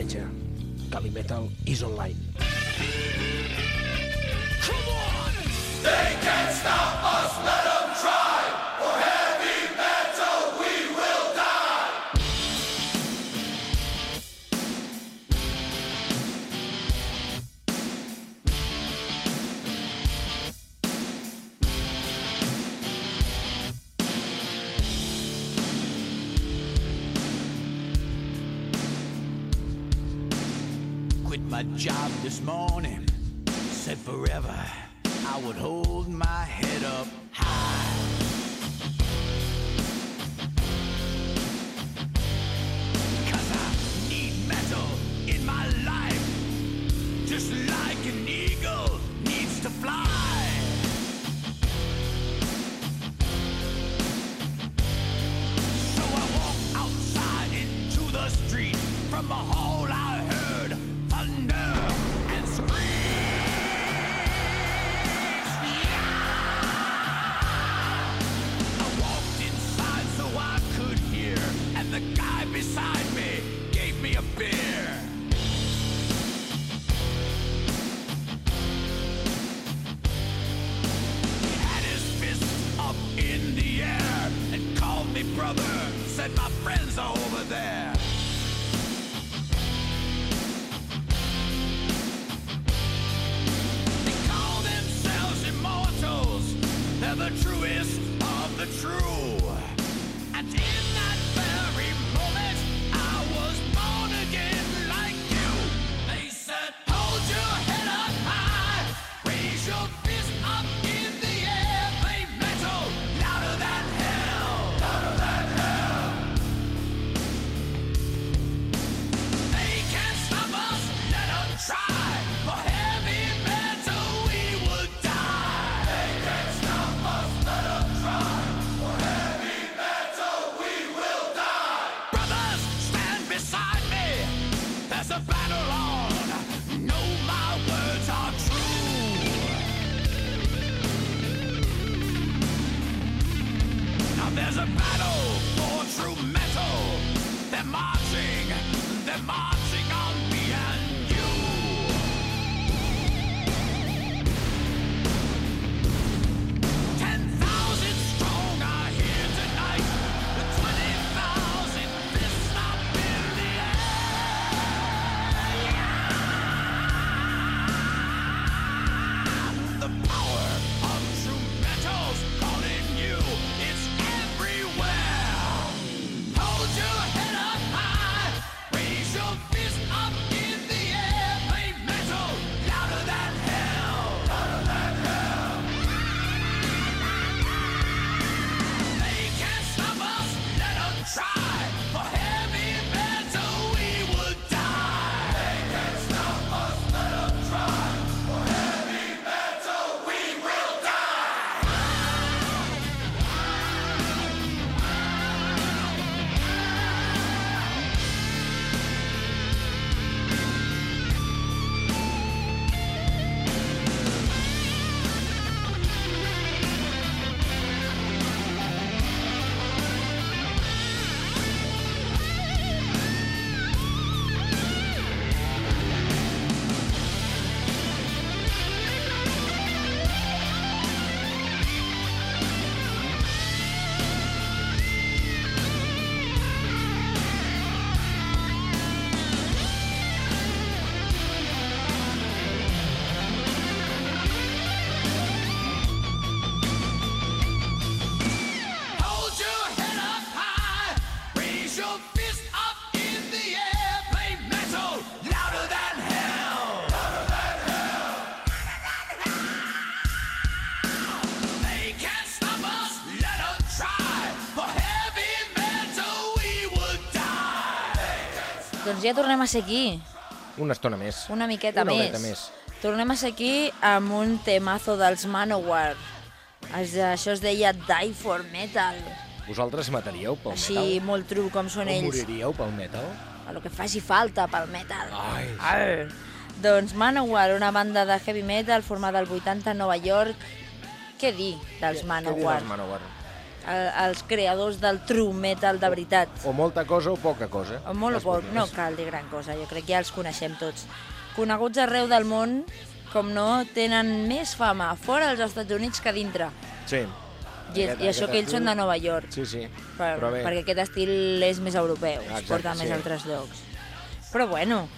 diumenge. Eh? Calimetal is online. the truest of the true. ja tornem a ser aquí. Una estona més. Una miqueta Una més. més. Tornem a ser aquí amb un temazo dels Manowar. Això es deia Die for Metal. Vosaltres mataríeu pel Així, metal? Així, molt true com són o ells. moriríeu pel metal? A lo que faci falta pel metal. Ai. Ai. Doncs Manowar, una banda de heavy metal formada al 80 a Nova York. Què dir dels Manowar? Què dir dels Manowar? El, els creadors del true metal de veritat. O molta cosa o poca cosa. O molt o Es poc, no cal dir gran cosa, jo crec que ja els coneixem tots. Coneguts arreu del món, com no, tenen més fama fora dels Estats Units que dintre. Sí. I, Aquest- i això que ells són de estil- Nova York, Sí, sí. per, Però bé, perquè aquest estil és més europeu, es Exacte, porta més sí. a altres llocs. Però bueno,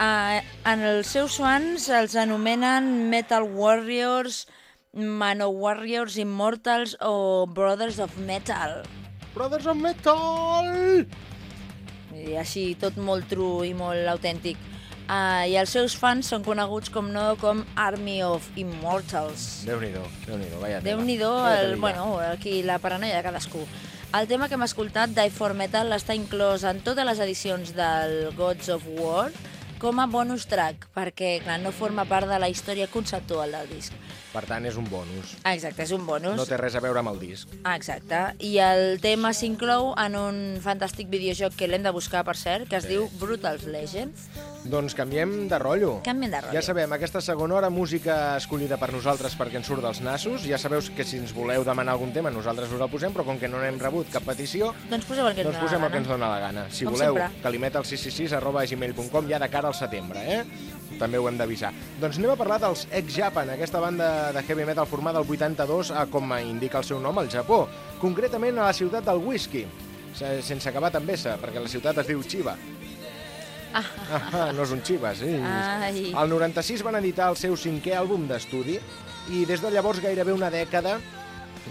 uh, en els seus fans els anomenen Metal Warriors, Mano Warriors Immortals o Brothers of Metal. Brothers of Metal! I així, tot molt true i molt autèntic. Uh, I els seus fans són coneguts com no com Army of Immortals. Déu-n'hi-do, Déu-n'hi-do, vaya. Déu-n'hi-do, el, bueno, aquí la paranoia de cadascú. El tema que hem escoltat, Die for Metal, està inclòs en totes les edicions del Gods of War com a bonus track, perquè, clar, no forma part de la història conceptual del disc. Per tant, és un bonus. Ah, exacte, és un bonus. No té res a veure amb el disc. Ah, exacte. I el tema s'inclou en un fantàstic videojoc que l'hem de buscar, per cert, que es Sí. diu Brutal's Legend. Doncs canviem de rotllo. Canviem de rotllo. Ja sabem, aquesta segona hora, música escollida per nosaltres perquè ens surt dels nassos. Ja sabeu que si ens voleu demanar algun tema, nosaltres us el posem, però com que no n'hem rebut cap petició, Doncs poseu el que doncs posem el que ens dona la gana. Si Com voleu, sempre. calimetal666 arroba gmail.com ja de cara al setembre, eh? També ho hem d'avisar. Doncs anem a parlar dels Ex-Japan, aquesta banda de heavy metal formada al 82 a, com indica el seu nom, al Japó. Concretament a la ciutat del whisky, se- sense acabar amb S, perquè la ciutat es diu Chiba. Ah, no és un Chiva, sí. Ai. El 96 van editar el seu cinquè àlbum d'estudi i des de llavors gairebé una dècada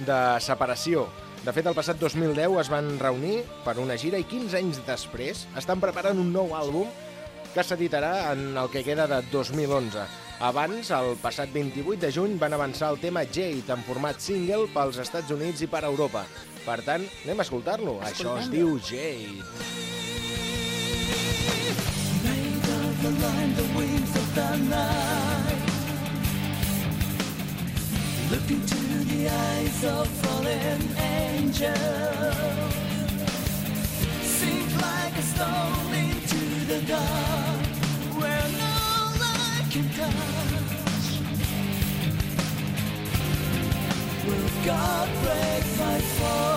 de separació. De fet, el passat 2010 es van reunir per una gira i 15 anys després estan preparant un nou àlbum que s'editarà en el que queda de 2011. Abans, el passat 28 de juny, van avançar el tema Jade en format single pels Estats Units i per Europa. Per tant, anem a escoltar-lo. Això es diu Jade. Look into the eyes of fallen angels. Sink like a stone into the dark, where no light can touch. Will God break my fall?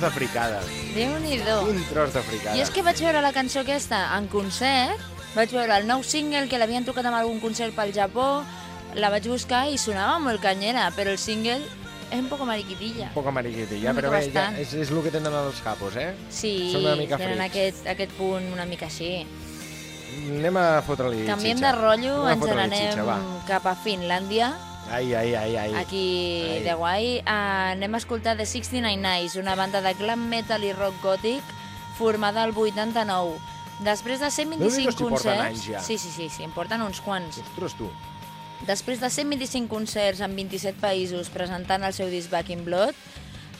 Tros de fricada. Déu-n'hi-do. Quin tros de fricada. Jo és que vaig veure la cançó aquesta en concert, vaig veure el nou single que l'havien tocat amb algun concert pel Japó, la vaig buscar i sonava molt canyera, però el single és un poco mariquitilla. Poca mariquitilla, Una però bé, ja, és, és el que tenen els capos, eh? Sí, Són una mica tenen frics. aquest, aquest punt una mica així. Anem a fotre-li Canviem xitxa. de rotllo, ens n'anem cap a Finlàndia, Ai, ai, ai, ai. aquí Ai. de guai. Uh, anem a escoltar The 69 Nights, una banda de glam metal i rock gòtic formada al 89. Després de Déu-n'hi-do 125 si porten concerts... anys ja. Sí, sí, sí, sí, en porten uns quants. Ostres, tu. Després de 125 concerts en 27 països presentant el seu disc Back in Blood,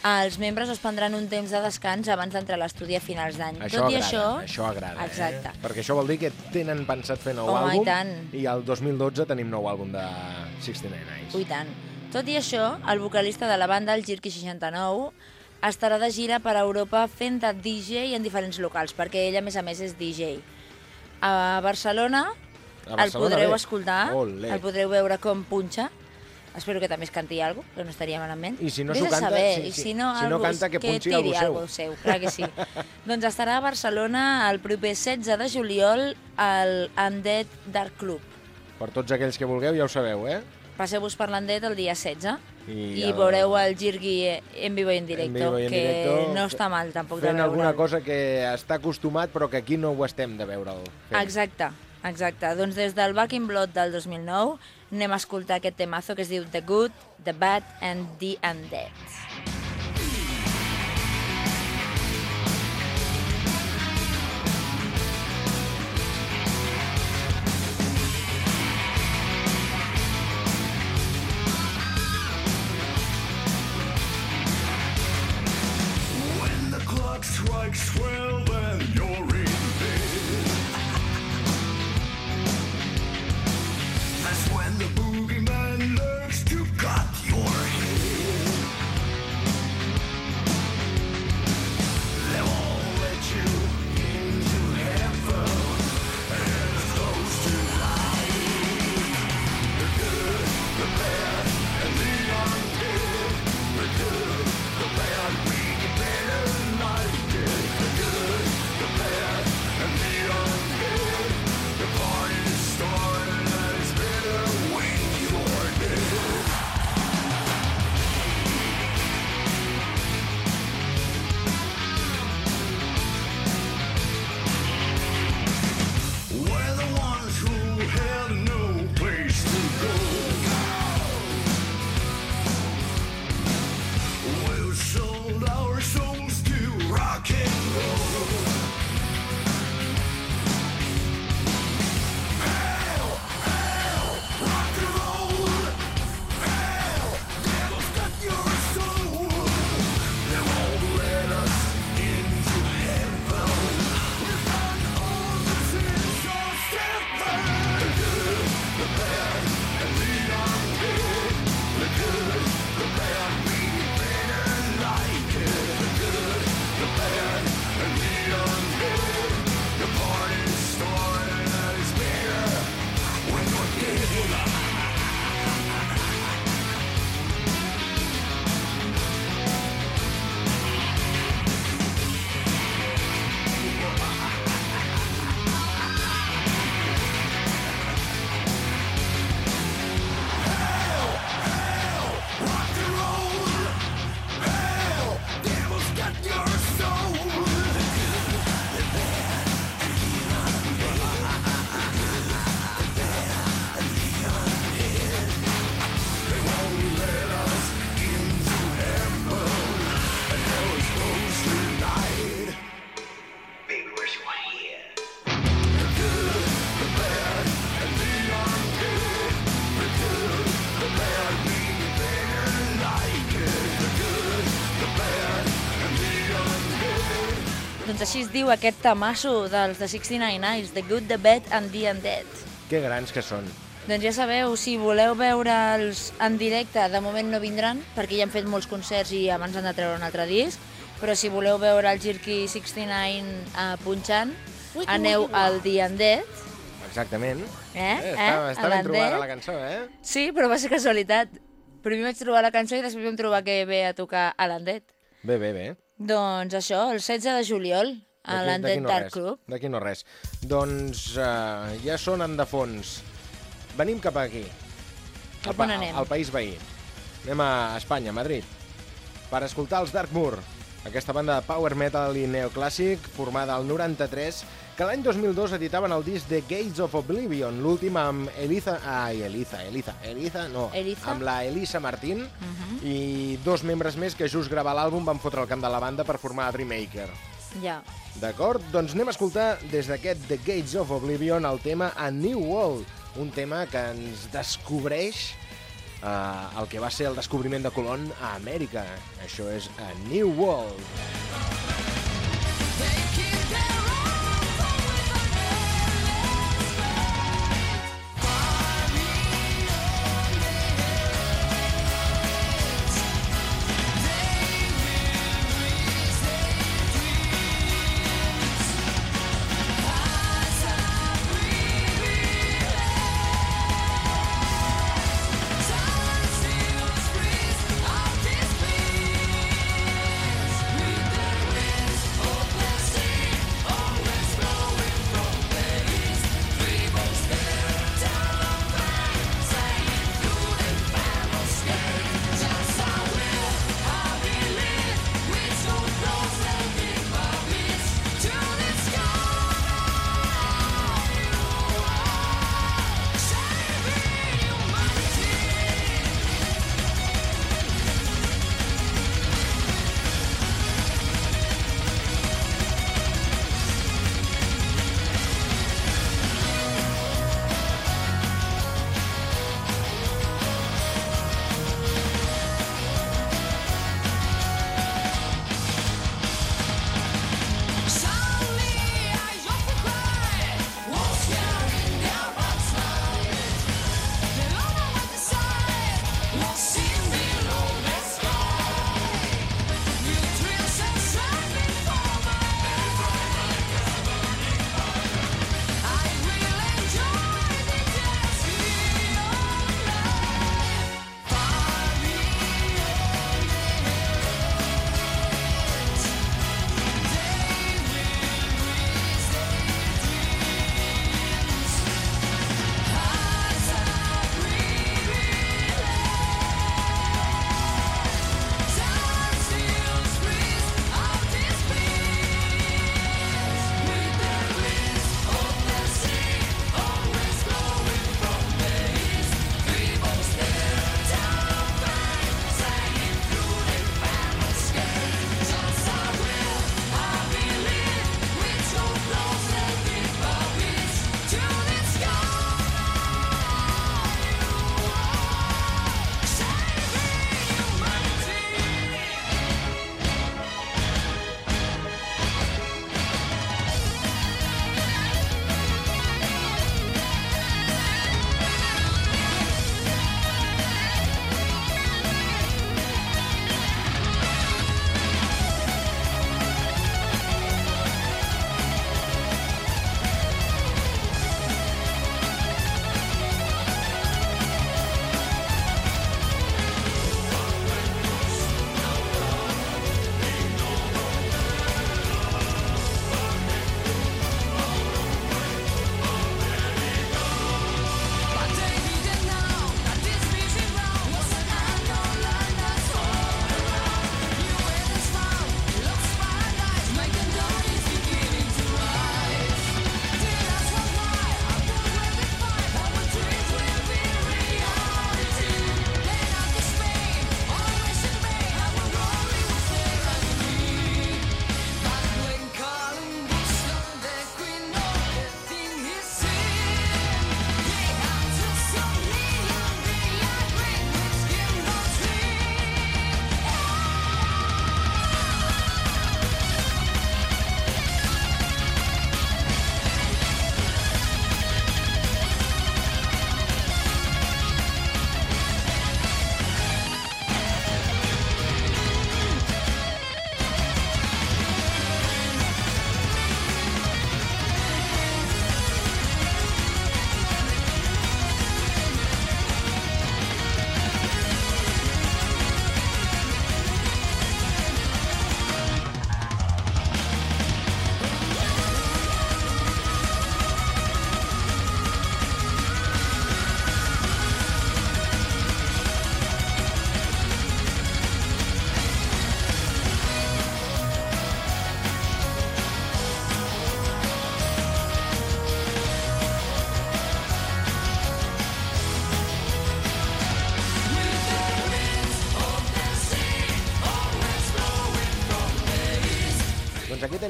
els membres es prendran un temps de descans abans d'entrar a l'estudi a finals d'any. Tot i agrada, això... això agrada. Exacte. Eh? Perquè això vol dir que tenen pensat fer nou Home, i àlbum tant. i el 2012 tenim nou àlbum de 69 Nights. Ui, tant. Tot i això, el vocalista de la banda, el Jirki69, estarà de gira per Europa fent de DJ en diferents locals, perquè ell, a més a més, és DJ. A Barcelona, A el Barcelona, podreu bé. escoltar, Olé. el podreu veure com punxa. Espero que també es canti alguna cosa, que no estaria malament. I si no s'ho canta, saber, sí, i sí. si no, Si no canta, que punxi tiri algú seu. seu. Clar que sí. doncs estarà a Barcelona el proper 16 de juliol al Undead Dark Club. Per tots aquells que vulgueu, ja ho sabeu, eh? Passeu-vos per l'Undead el dia 16 I i, el- veureu el Jirgi en vivo i en directo, En vivo i en que directo, no està mal tampoc de veure'l. alguna cosa que està acostumat, però que aquí no ho estem de veure'l. Exacte, exacte. Doncs des del Back in Blood del 2009 anem a escoltar aquest temazo que es diu The Good, The Bad and The Undead. Així es diu aquest tamasso dels de 69 Eyes, The Good, The Bad and The Undead. Que grans que són. Doncs ja sabeu, si voleu veure'ls en directe, de moment no vindran, perquè ja han fet molts concerts i abans han de treure un altre disc, però si voleu veure el Jirky 69 uh, punxant, aneu al The Undead, Exactament. eh? està, està A ben trobada la cançó, eh? Sí, però va ser casualitat. Primer vaig trobar la cançó i després vam trobar que ve a tocar a l'Undead. Bé, bé, bé. Doncs això, el 16 de juliol, a l'Undead no Dark Club. D'aquí no res. Doncs uh, ja sonen de fons. Venim cap aquí. Cap pa- on anem? Al país veí. Anem a Espanya, a Madrid, per escoltar els Darkmoor, aquesta banda de power metal i neoclàssic formada al 93, que l'any 2002 editaven el disc The Gates of Oblivion, l'últim amb Eliza... Ai, Eliza, Eliza, Eliza, no. Eliza? Amb la Elisa Martín Mhm. i dos membres més que just gravar l'àlbum van fotre el camp de la banda per formar Dreammaker. Ja. D'acord? Doncs anem a escoltar des d'aquest The Gates of Oblivion el tema A New World, un tema que ens descobreix eh, el que va ser el descobriment de Colón a Amèrica. Això és A New World. Freeze,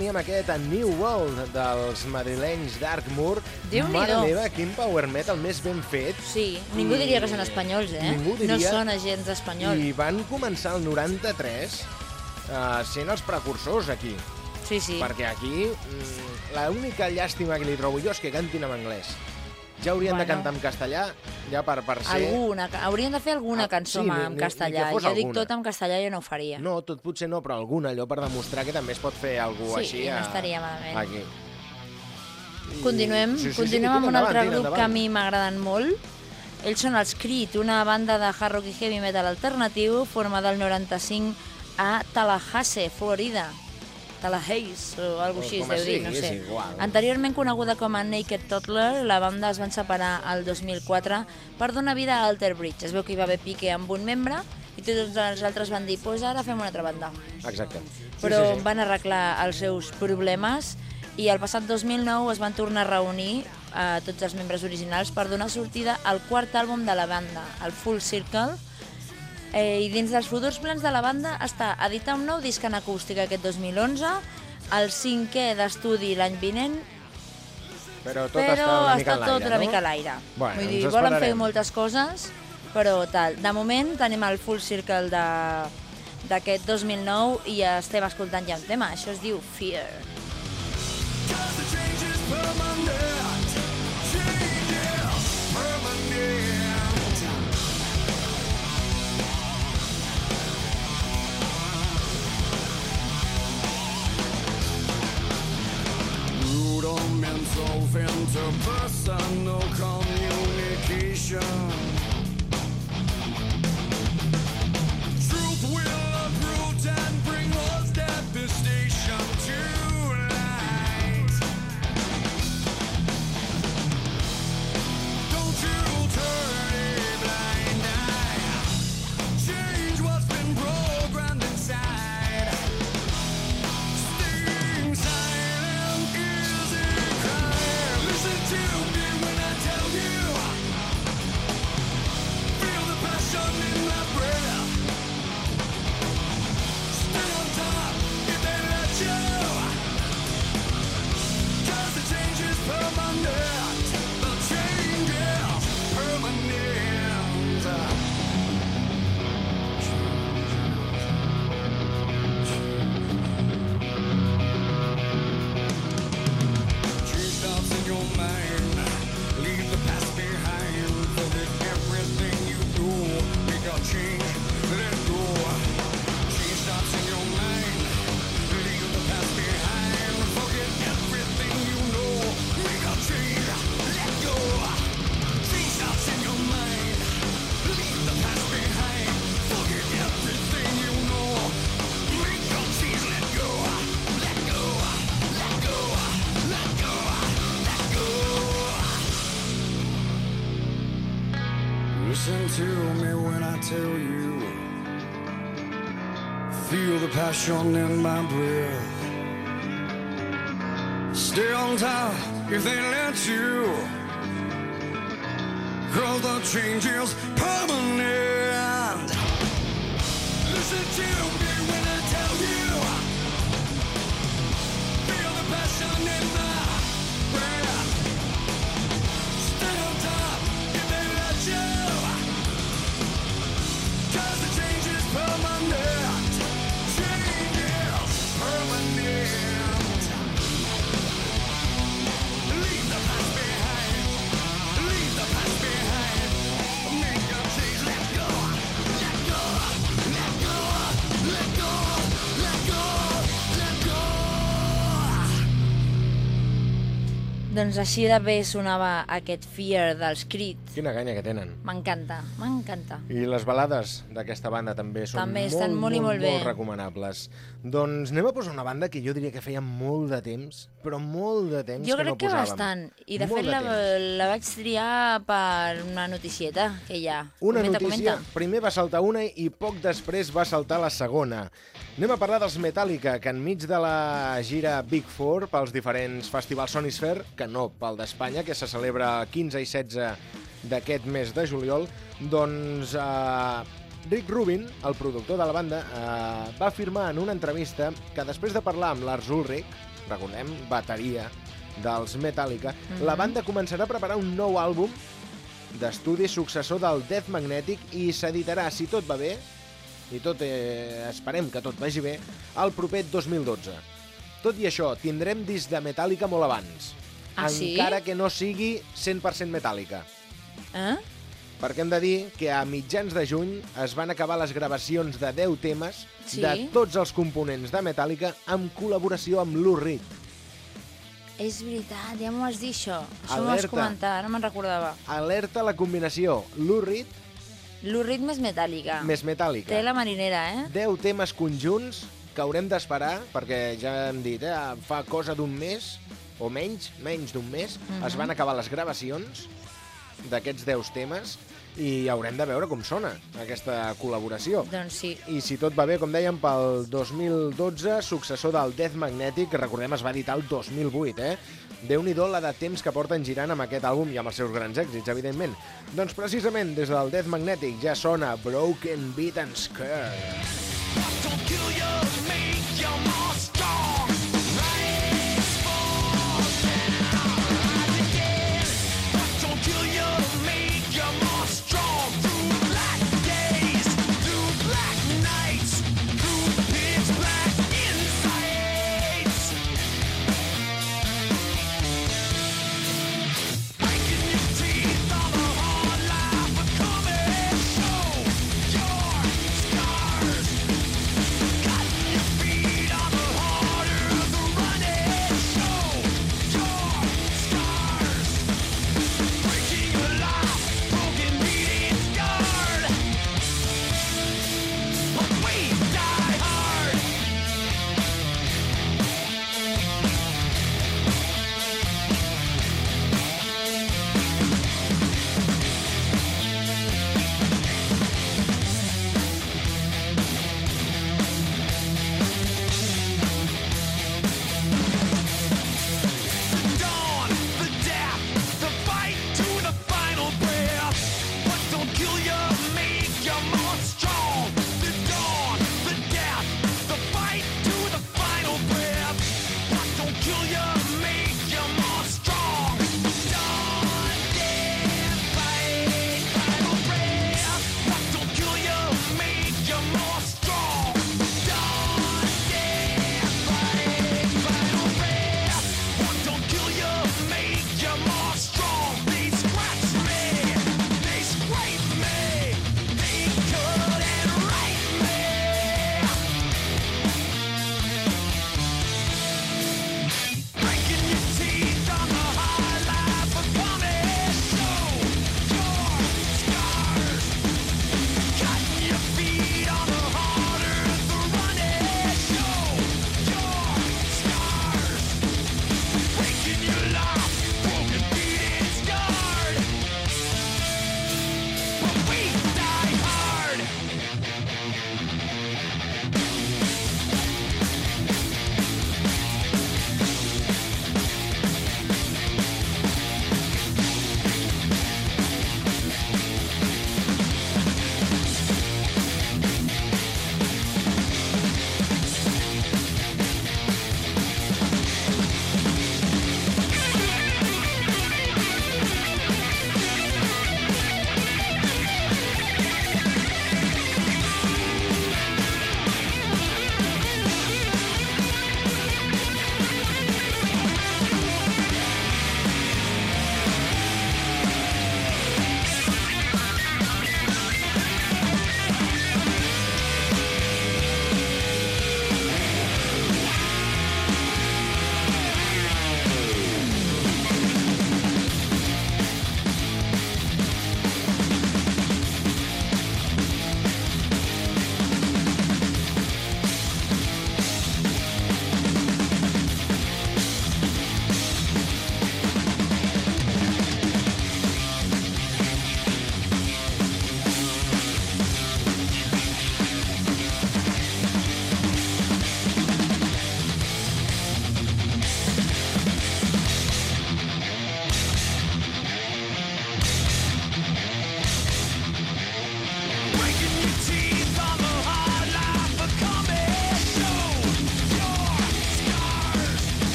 teníem aquest A New World dels madrilenys Darkmoor. Déu-n'hi-do. Mare meva, quin power metal més ben fet. Sí, ningú diria que són espanyols, eh? Ningú No diria- són agents espanyols. I van començar el 93 uh, sent els precursors aquí. Sí, sí. Perquè aquí mm, l'única llàstima que li trobo jo és que cantin en anglès. Ja haurien de Bueno. cantar en castellà, ja per, per ser... Alguna, haurien de fer alguna Ah, cançó sí, sí, ni- en ni- ni castellà. fos Jo dic alguna. tot en castellà, jo no ho faria. No, tot potser no, però alguna, allò per demostrar que també es pot fer alguna Sí, així no a... estaria malament. aquí. I- Continuem, Sí, sí, sí, continuem amb un altre endavant, grup que a endavant. mi m'agraden molt. Ells són els Creed, una banda de hard rock i heavy metal alternatiu formada el 95 a Tallahassee, Florida. Tallahassee o alguna així, es Com deu dir, no sé. igual. Anteriorment coneguda com a Naked Toddler, la banda es van separar el 2004 per donar vida a Alter Bridge. Es veu que hi va haver pique amb un membre i tots els altres van dir, pues ara fem una altra banda Exacte. Sí, però sí, sí. van arreglar els seus problemes i el passat 2009 es van tornar a reunir a tots els membres originals per donar sortida al quart àlbum de la banda, el Full Circle, eh, i dins dels futurs plans de la banda està editar un nou disc en acústica aquest 2011, el cinquè d'estudi l'any vinent, Però tot però està una mica està tot l'aire, una no? mica a l'aire. Bueno, Vull dir, volen fer moltes coses, però tal. De moment tenim el Full Circle de d'aquest 2009 i estem escoltant ja un tema, això es diu Fear. Cause the change is permanent. Interpersonal communication. Truth will uproot and bring Feel in my breath. Stay on top if they let you. Cause the change Doncs així de bé sonava aquest Fear dels Creed. Quina canya que tenen. M'encanta, m'encanta. I les balades d'aquesta banda també són També molt, estan molt i molt bé. molt recomanables. Doncs anem a posar una banda que jo diria que feia molt de temps, però molt de temps Jo que crec no que posàvem. bastant. I de Molt fet la, temps. la vaig triar per una noticieta que hi ha. Una comenta, notícia, Comenta. primer va saltar una i poc després va saltar la segona. Anem a parlar dels Metallica, que enmig de la gira Big Four pels diferents festivals Sonisphere, que no pel d'Espanya, que se celebra el 15 i 16 d'aquest mes de juliol, doncs eh, Rick Rubin, el productor de la banda, eh, va afirmar en una entrevista que després de parlar amb Lars Ulrich, recordem, bateria dels Metallica, Mhm. la banda començarà a preparar un nou àlbum d'estudi successor del Death Magnetic i s'editarà, si tot va bé, i tot eh, esperem que tot vagi bé, el proper 2012. Tot i això, tindrem disc de Metallica molt abans. Ah, sí? encara que no sigui 100% Metallica. Eh? Perquè hem de dir que a mitjans de juny es van acabar les gravacions de 10 temes Sí. de tots els components de Metallica amb col·laboració amb Lou Reed. És veritat, ja m'ho vas dir, això. Això m'ho vas comentar, no me'n recordava. Alerta la combinació Lou Reed L'Urrit més metàl·lica. més Metallica. Té la marinera, eh? 10 temes conjunts que haurem d'esperar, perquè ja hem dit, eh, fa cosa d'un mes, o menys, menys d'un mes, Mhm. es van acabar les gravacions d'aquests 10 temes i haurem de veure com sona aquesta col·laboració. Doncs sí. I si tot va bé, com dèiem, pel 2012, successor del Death Magnetic, que recordem es va editar el 2008, eh? Déu-n'hi-do la de temps que porten girant amb aquest àlbum i amb els seus grans èxits, evidentment. Doncs precisament des del Death Magnetic ja sona Broken Beat and Skirt. Don't kill you, make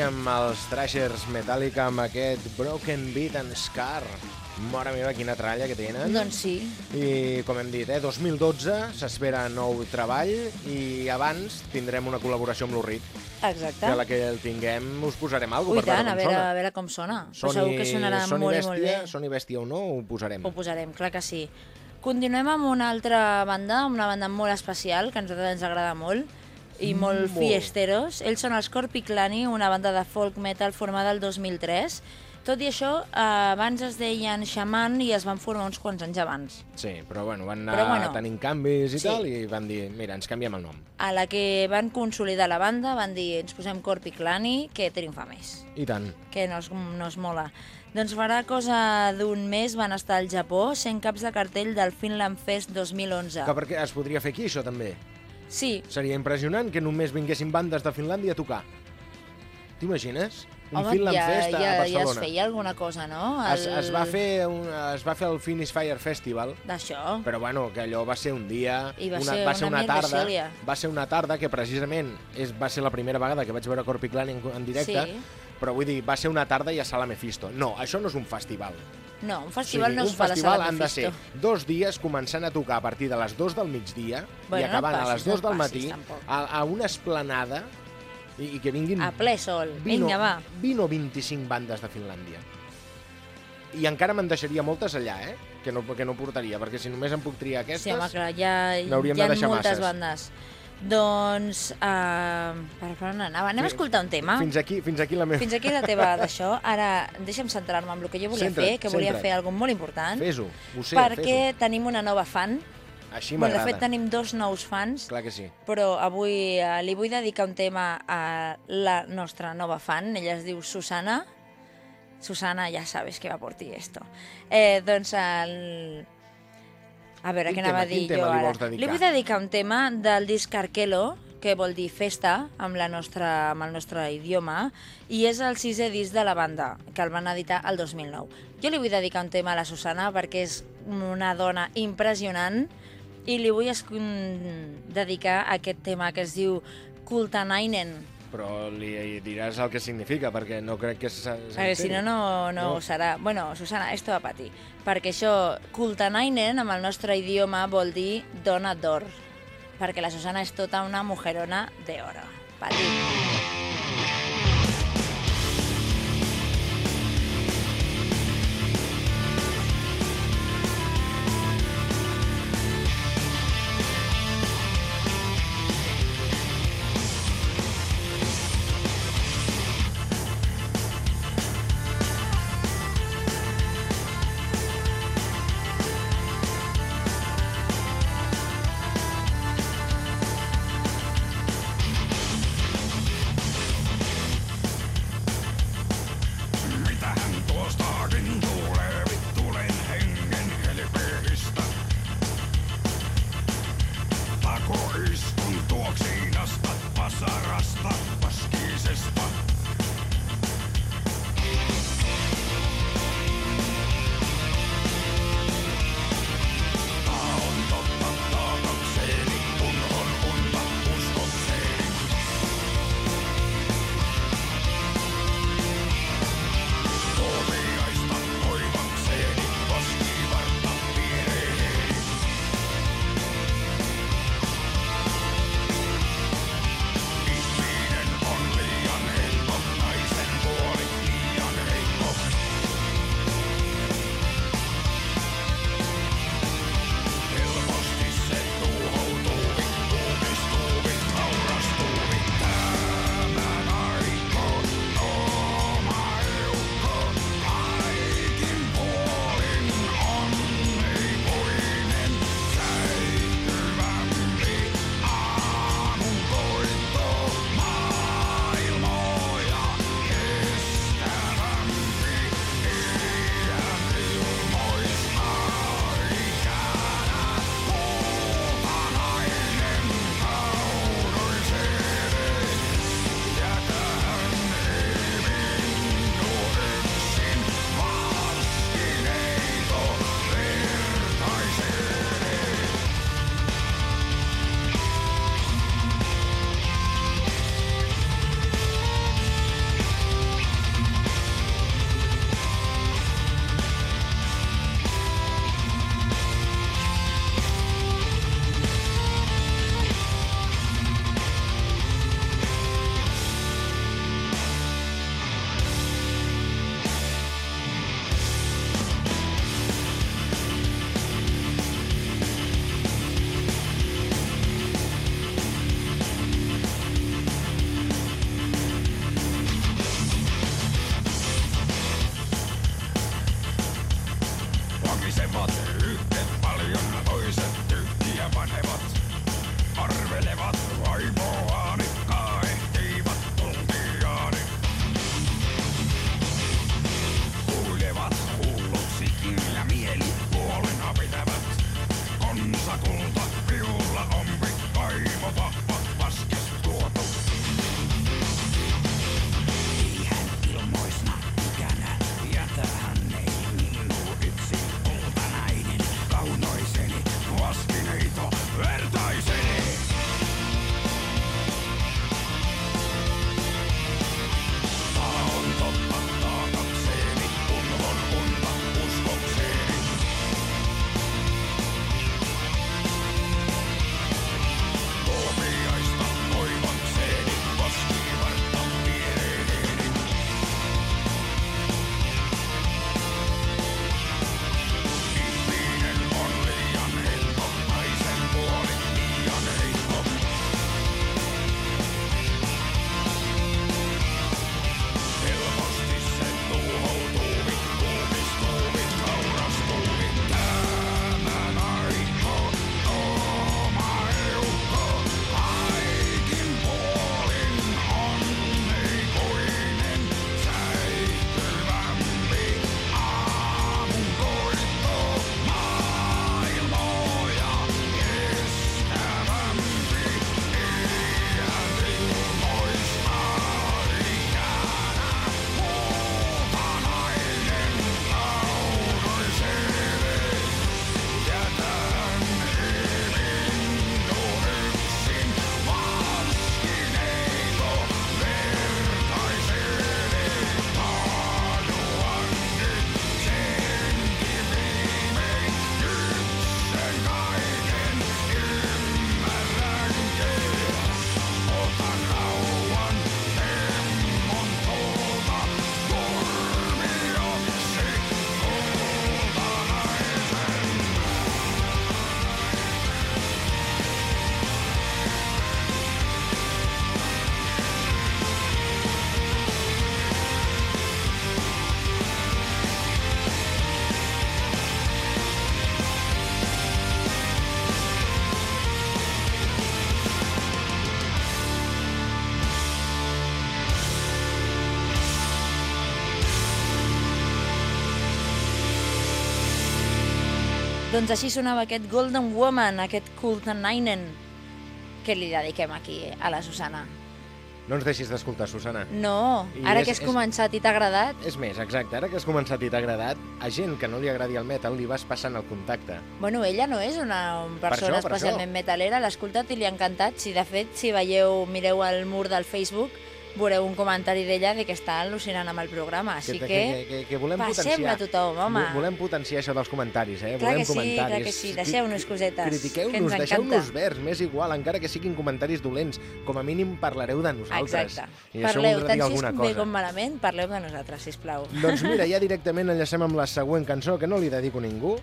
teníem els Thrashers Metallica amb aquest Broken Beat and Scar. Mora meva, quina tralla que tenen. Doncs sí. I, com hem dit, eh, 2012 s'espera nou treball i abans tindrem una col·laboració amb l'Urrit. Exacte. Que a la que el tinguem us posarem alguna cosa tant, per a veure veure, com a veure com sona. sona. Segur que sonarà Sony molt i bèstia, molt bé. Sony bèstia o no, ho posarem. Ho posarem, clar que sí. Continuem amb una altra banda, una banda molt especial, que a nosaltres ens agrada molt, i molt, Molt. fiesteros. Ells són els Corpiclani, una banda de folk metal formada el 2003. Tot i això, eh, abans es deien Xaman i es van formar uns quants anys abans. Sí, però bueno, van anar Però bueno. tenint canvis i Sí. tal i van dir, mira, ens canviem el nom. A la que van consolidar la banda van dir ens posem Corpiclani, que triomfa més. I tant. que no es, no es mola. Doncs farà cosa d'un mes van estar al Japó sent caps de cartell del Finland Fest 2011. Que perquè es podria fer aquí, això també. Sí, Seria impressionant que només vinguessin bandes de Finlàndia a tocar. T'imagines? Un home, Finland ja, Fest a ja, ja es Barcelona. feia alguna cosa, no? es, es, va fer un, es va fer el Finish Fire Festival, D'això. però bueno, que allò va ser un dia, I va una, ser va ser una una tarda, mirvecília. va ser una tarda que precisament és, va ser la primera vegada que vaig veure Corpiclani en, en directe, Sí. però vull dir, va ser una tarda i a Sala Mephisto. No, això no és un festival. No, un festival no un es fa a la festival sala han de ser dos dies començant a tocar a partir de les 2 del migdia Bueno, i acabant no et a les passis, 2 no del matí passis, tampoc. a, a una esplanada i, i que vinguin A ple sol. 20, Vinga, va. 20 o 25 bandes de Finlàndia. I encara me'n deixaria moltes allà, eh? Que no, que no portaria, perquè si només em puc triar aquestes... Sí, home, clar, ja, hi ha de moltes masses. bandes. Doncs, uh, per, on anava? Anem a escoltar un tema. Fins aquí, fins aquí la meva... Fins aquí la teva d'això. Ara, deixa'm centrar-me en el que jo volia Centra't, fer, que volia centra't. fer alguna molt important. Fes-ho, ho sé, perquè fes-ho. tenim una nova fan. Així Bueno, de fet, tenim dos nous fans, Clar que sí. però avui eh, li vull dedicar un tema a la nostra nova fan. Ella es diu Susana. Susana, ja sabes que va por ti esto. Eh, doncs el... A veure, Quin què anava tema- a dir jo li ara? dedicar? Li vull dedicar un tema del disc Arquelo, que vol dir festa amb, la nostra, amb el nostre idioma, i és el sisè disc de la banda, que el van editar el 2009. Jo li vull dedicar un tema a la Susana perquè és una dona impressionant i li vull mm, dedicar aquest tema que es diu Kultanainen, Però li diràs el que significa, perquè no crec que se- perquè si no, no, no, No. serà... Bueno, Susana, esto va pa ti. Perquè això, Kultanainen, amb el nostre idioma, vol dir dona d'or. Perquè la Susana és tota una mujerona d'oro. Pa Doncs així sonava aquest Golden Woman, aquest Kultanainen, que li dediquem aquí a la Susana. No ens deixis d'escoltar, Susana. No, I ara és- que has és- començat i t'ha agradat, És més, exacte, ara que has començat i t'ha agradat, a gent que no li agradi el metal li vas passant el contacte. Bueno, ella no és una persona això, per especialment metalera, l'ha escoltat i li ha encantat. Si de fet, si veieu, mireu el mur del Facebook, veureu un comentari d'ella de que està al·lucinant amb el programa. Així que, que, que, que volem passem-la potenciar... a tothom, home. Vo- Volem potenciar això dels comentaris, eh? Clar volem que sí, comentaris. clar que sí. Deixeu-nos cosetes, que Critiqueu-nos, deixeu-nos verds, m'és igual, encara que siguin comentaris dolents. Com a mínim parlareu de nosaltres. Exacte. I Parleu, tant si és bé com malament, parleu de nosaltres, sisplau. Doncs mira, ja directament enllacem amb la següent cançó, que no li dedico ningú.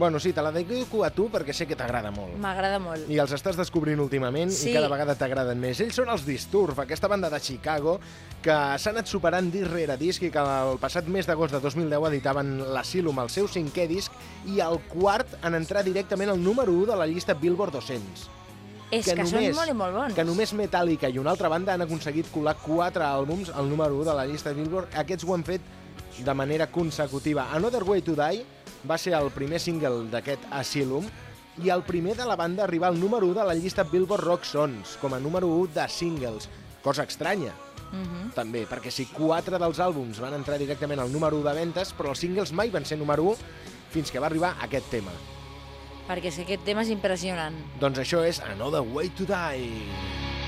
Bueno, sí, te la dedico a tu perquè sé que t'agrada molt. M'agrada molt. I els estàs descobrint últimament Sí. i cada vegada t'agraden més. Ells són els Disturb, aquesta banda de Chicago que s'ha anat superant disc rere disc i que el passat mes d'agost de 2010 editaven l'Asylum, el seu cinquè disc, i el quart en entrar directament al número 1 de la llista Billboard 200. És que, són molt i molt bons. que només Metallica i una altra banda han aconseguit colar quatre àlbums al número 1 de la llista Billboard. Aquests ho han fet de manera consecutiva. Another Way to Die va ser el primer single d'aquest Asylum i el primer de la banda a arribar al número 1 de la llista Billboard Rock Songs, com a número 1 de singles. Cosa estranya, Mhm. també, perquè si quatre dels àlbums van entrar directament al número 1 de ventes, però els singles mai van ser número 1 fins que va arribar aquest tema. Perquè sé que aquest tema és impressionant. Doncs això és Another Way to Die.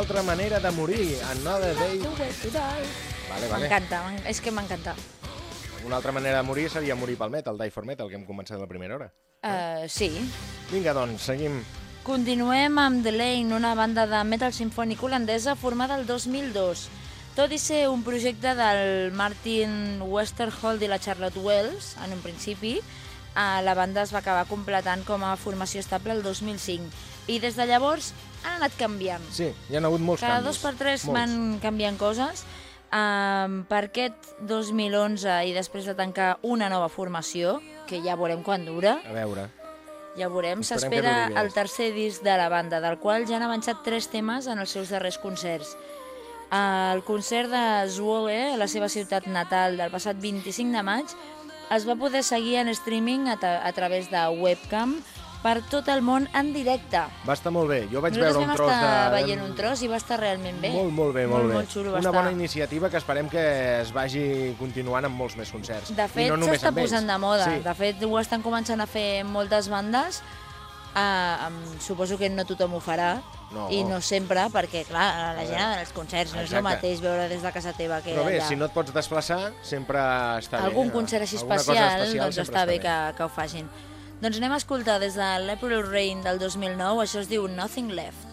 Altra manera de morir, Another Day... Vale, vale. M'encanta, m'en- és que m'encanta. Una altra manera de morir seria morir pel metal, Die for Metal, que hem començat a la primera hora. Uh, sí. Vinga, doncs, seguim. Continuem amb The Lane, una banda de metal sinfònic holandesa formada el 2002. Tot i ser un projecte del Martin Westerhold i la Charlotte Wells, en un principi, eh, la banda es va acabar completant com a formació estable el 2005. I des de llavors han anat canviant. Sí, hi ha hagut molts Cada canvis. dos per tres Molts. van canviant coses. Um, per aquest 2011 i després de tancar una nova formació, que ja veurem quan dura, A veure, ja veurem. S'espera el tercer disc de la banda, del qual ja han avançat tres temes en els seus darrers concerts. El concert de Zwolle, a la seva ciutat natal, del passat 25 de maig, es va poder seguir en streaming a, tra a través de webcam per tot el món en directe. va estar molt bé. Jo vaig Nosaltres veure un tros de... veient un tros i va estar realment bé. Molt, molt bé, molt, molt, bé. Molt xulo Una estar. bona iniciativa que esperem que es vagi continuant amb molts més concerts. De fet, no s'està posant de moda. Sí. De fet, ho estan començant a fer moltes bandes. Uh, um, suposo que no tothom ho farà. No. I no sempre, perquè, clar, la gent veure. als concerts no és el mateix veure des de casa teva que Però bé, allà. si no et pots desplaçar, sempre està bé. Algun concert així especial, especial doncs sempre està bé que, que ho facin. Doncs anem a escoltar des de l'April Rain del 2009, això es diu Nothing Left.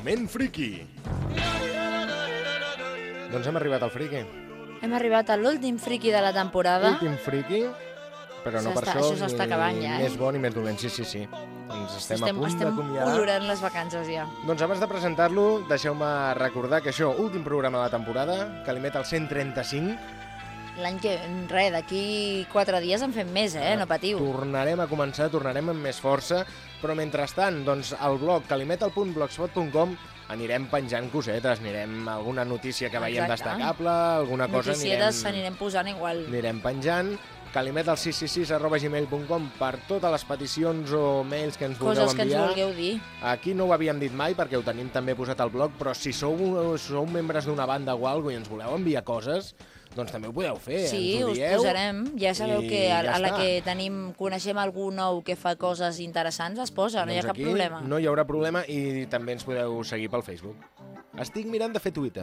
Moment friqui. Doncs hem arribat al friqui. Hem arribat a l'últim friki de la temporada. Últim friqui, però no per això, això s'està acabant ja, eh? més bo ni més dolent. Sí, sí, sí. Ens estem, estem, a punt estem d'acomiadar. olorant les vacances ja. Doncs abans de presentar-lo, deixeu-me recordar que això, últim programa de la temporada, que li met el 135, L'any que... Res, d'aquí quatre dies en fem més, eh? No patiu. tornarem a començar, tornarem amb més força, però mentrestant, doncs, el blog calimetal.blogspot.com anirem penjant cosetes, anirem alguna notícia que veiem Exacte. destacable, alguna cosa Noticietes anirem, anirem posant igual. anirem penjant. Calimet al 666 arroba gmail.com per totes les peticions o mails que ens vulgueu Coses que ens enviar. vulgueu dir. Aquí no ho havíem dit mai perquè ho tenim també posat al blog, però si sou, sou membres d'una banda o alguna i ens voleu enviar coses, doncs també ho podeu fer. Sí, ens ho us dieu. posarem. Ja sabeu que a, ja a la que tenim, coneixem algú nou que fa coses interessants, es posa, no hi ha Doncs cap problema. No hi haurà problema i també ens podeu seguir pel Facebook. Estic mirant de fer Twitter,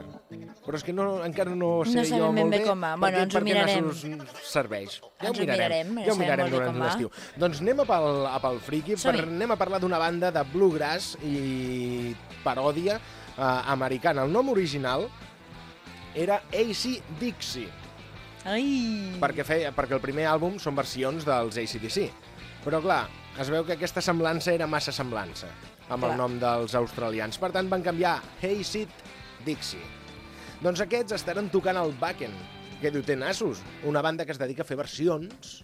però és que no, encara no sé No jo molt bé bé com va. Bueno, ens ho mirarem. nassos serveix. Ja Ens ho ho mirarem, mirarem, ja ho mirarem durant l'estiu. Doncs anem a pel, a pel friki, per, anem a parlar d'una banda de bluegrass i paròdia eh, americana. El nom original era AC Dixie, Ai! perquè, feia, perquè el primer àlbum són versions dels ACDC. Però clar, es veu que aquesta semblança era massa semblança amb Clar. el nom dels australians. Per tant, van canviar Sid Dixie. Doncs aquests estaran tocant al Backen, que diu té nassos, una banda que es dedica a fer versions,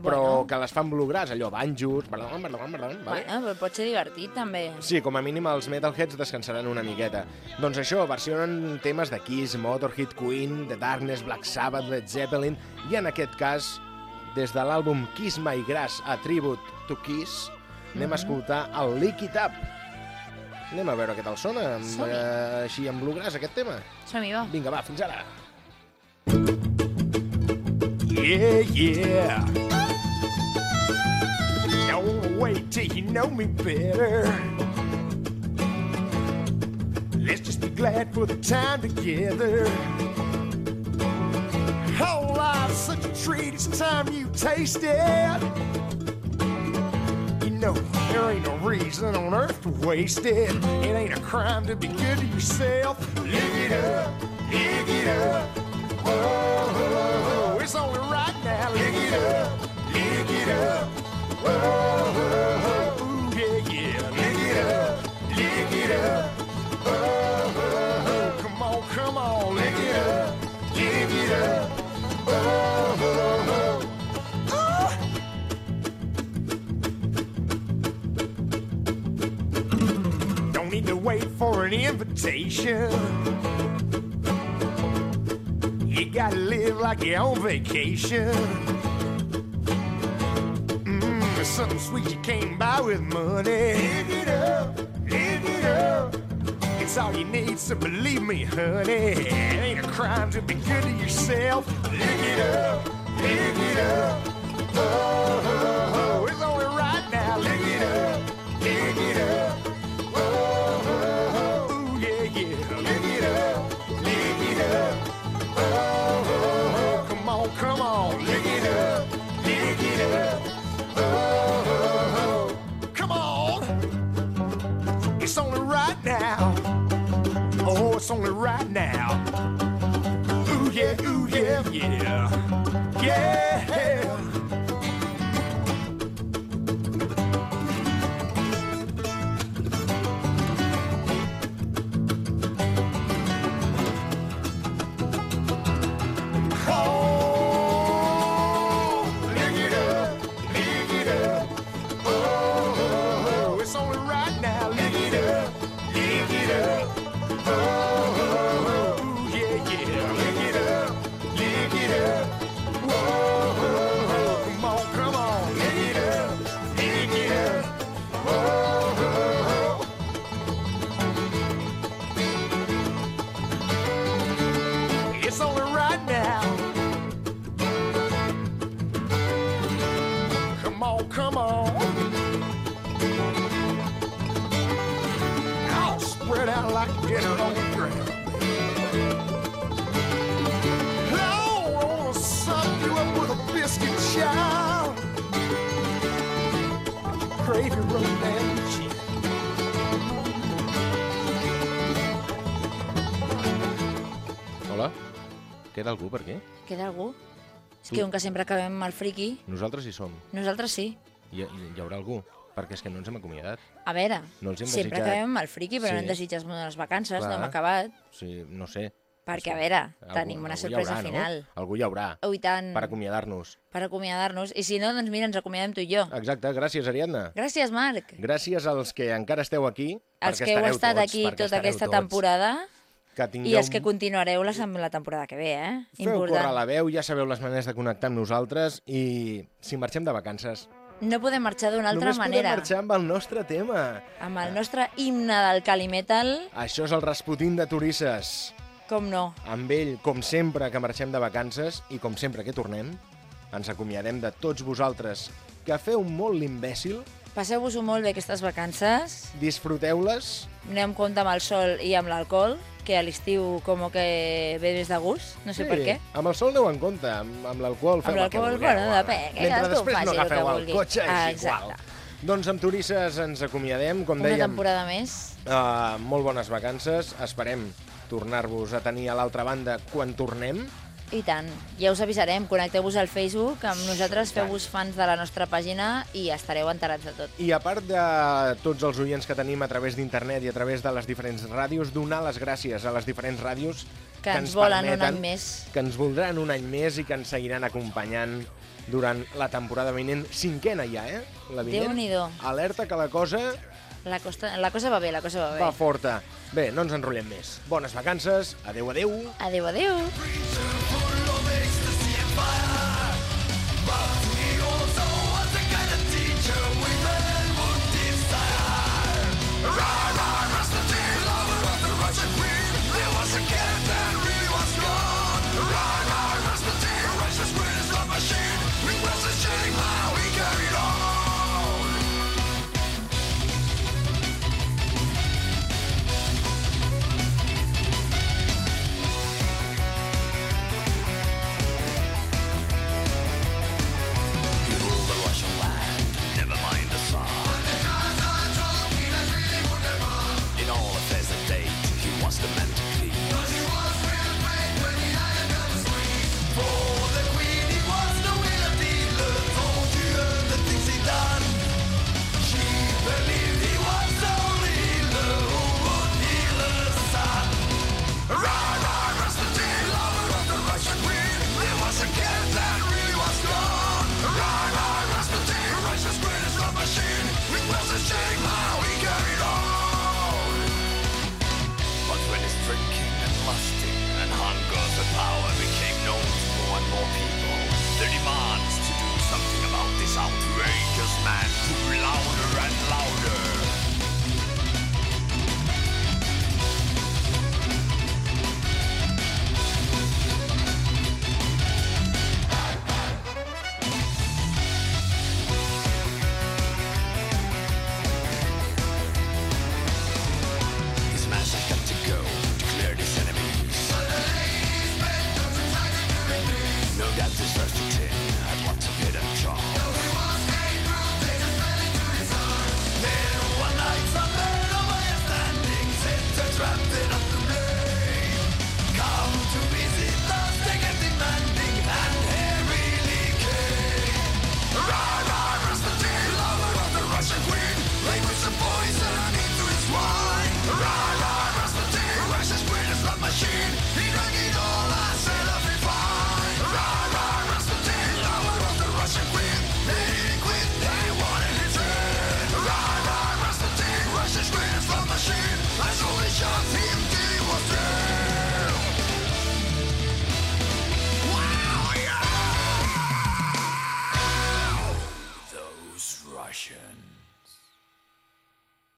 però Bueno. que les fan bluegrass, allò, banjos, bladon, bladon, bladon, vale? Bueno, però pot ser divertit, també. Sí, com a mínim els metalheads descansaran una miqueta. Doncs això, versionen temes de Kiss, Motorhead, Queen, The Darkness, Black Sabbath, Led Zeppelin, i en aquest cas, des de l'àlbum Kiss My Grass, a Tribute to Kiss, anem Mhm. a escoltar el Lick It Up. Anem a veure què tal sona, amb, eh, així en bluegrass, aquest tema. Som-hi, va. Vinga, va, fins ara. Yeah, yeah. Wait till you know me better. Let's just be glad for the time together. Oh, Whole life's such a treat each time you taste it. You know, there ain't no reason on earth to waste it. It ain't a crime to be good to yourself. Lick it up, lick it up. Invitation. You gotta live like you're on vacation. Mmm, something sweet you can't buy with money. Live it up, live it up. It's all you need, so believe me, honey. It ain't a crime to be good to yourself. Lick it up, lick it up. Now. Ooh, yeah, ooh, yeah, yeah. Yeah. Queda algú per aquí? Queda algú? És Tu. que com que sempre acabem amb el friki, Nosaltres hi som. nosaltres sí. Hi, hi haurà algú, perquè és que no ens hem acomiadat. A veure, No sempre desitjat- acabem amb el friki, però Sí. no hem desitjat les vacances, Clar. no hem acabat. Sigui, no sé, Perquè, a veure, Algú- tenim una sorpresa haurà, final. No? Algú hi haurà, Oh, tant, per acomiadar-nos. per acomiadar-nos. I si no, doncs mira, ens acomiadem tu i jo. Exacte, gràcies, Ariadna. Gràcies, Marc. Gràcies als que encara esteu aquí. Els que heu estat tots, aquí tota aquesta tots. temporada Que i tingueu... els que continuareu la, la temporada que ve, eh? Feu córrer la veu, ja sabeu les maneres de connectar amb nosaltres i si marxem de vacances, No podem marxar d'una altra només manera. podem marxar amb el nostre tema. Amb el nostre himne del Calimetal, Això és el Rasputín de Turisses. com no. Amb ell, com sempre que marxem de vacances i com sempre que tornem, ens acomiadem de tots vosaltres que feu molt l'imbècil, Passeu-vos-ho molt bé aquestes vacances. disfruteu-les Aneu amb compte amb el sol i amb l'alcohol, que a l'estiu com que ve més de gust, no sé per què. Amb el sol aneu en compte, amb, amb l'alcohol feu Amb el que vulgueu. bueno, depèn, que Mentre després no el agafeu el vulgui. cotxe, Ah, és igual. exacte. Doncs amb Turisses ens acomiadem, com Una dèiem, temporada més. uh, molt bones vacances, esperem tornar-vos a tenir a l'altra banda quan tornem. I tant. Ja us avisarem, connecteu-vos al Facebook amb nosaltres, feu-vos fans de la nostra pàgina i estareu enterats de tot. I a part de tots els oients que tenim a través d'internet i a través de les diferents ràdios, donar les gràcies a les diferents ràdios Que ens volen un any més. que ens voldran un any més i que ens seguiran acompanyant durant la temporada vinent, cinquena ja, eh? La vinent. Déu-n'hi-do. Alerta que la cosa La, costa, la cosa va bé, la cosa va bé. va forta. Bé, no ens enrotllem més. Bones vacances, adeu, adeu. Adéu, adéu. Never